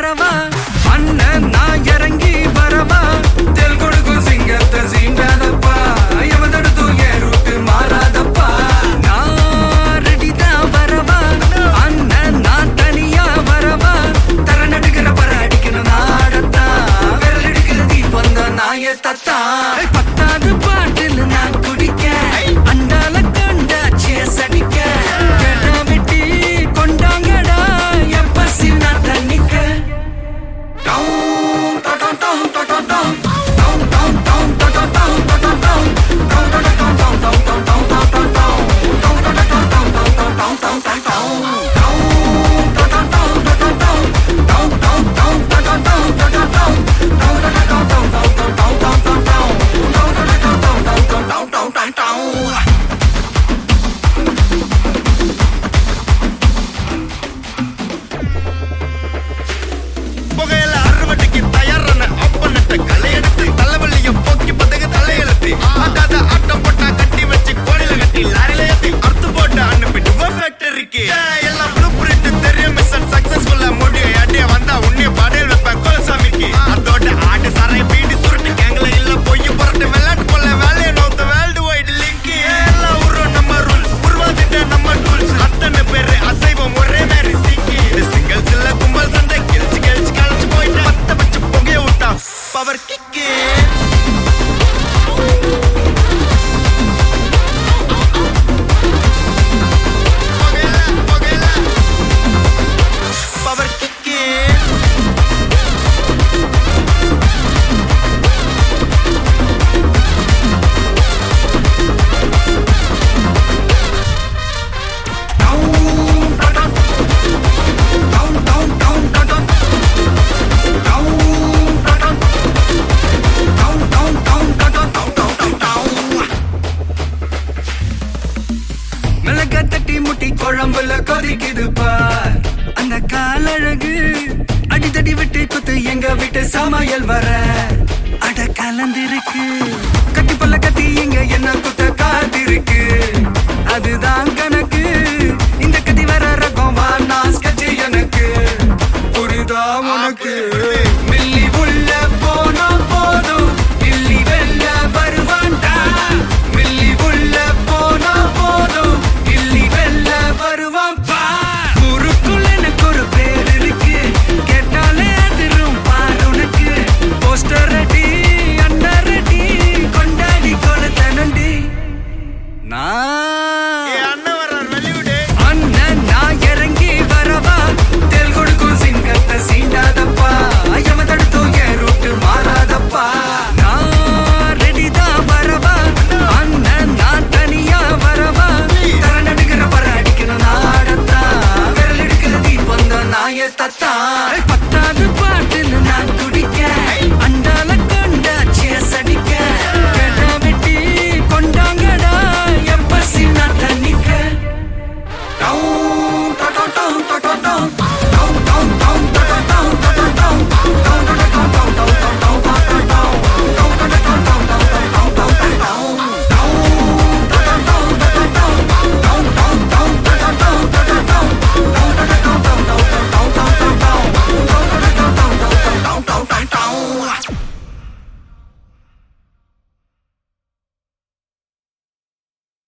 வரவா? அண்ணன் நான் இறங்கி வரவா? தெல் கொடுக்கும் சிங்கத்தை Yeah. குழம்புல கொதிக்குது பார். அந்த காலழகு அடித்தடி விட்டு குத்து எங்க வீட்டு சமையல் வர. அட கலந்திருக்கு.